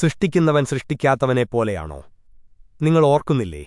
സൃഷ്ടിക്കുന്നവൻ സൃഷ്ടിക്കാത്തവനെപ്പോലെയാണോ നിങ്ങൾ ഓർക്കുന്നില്ലേ?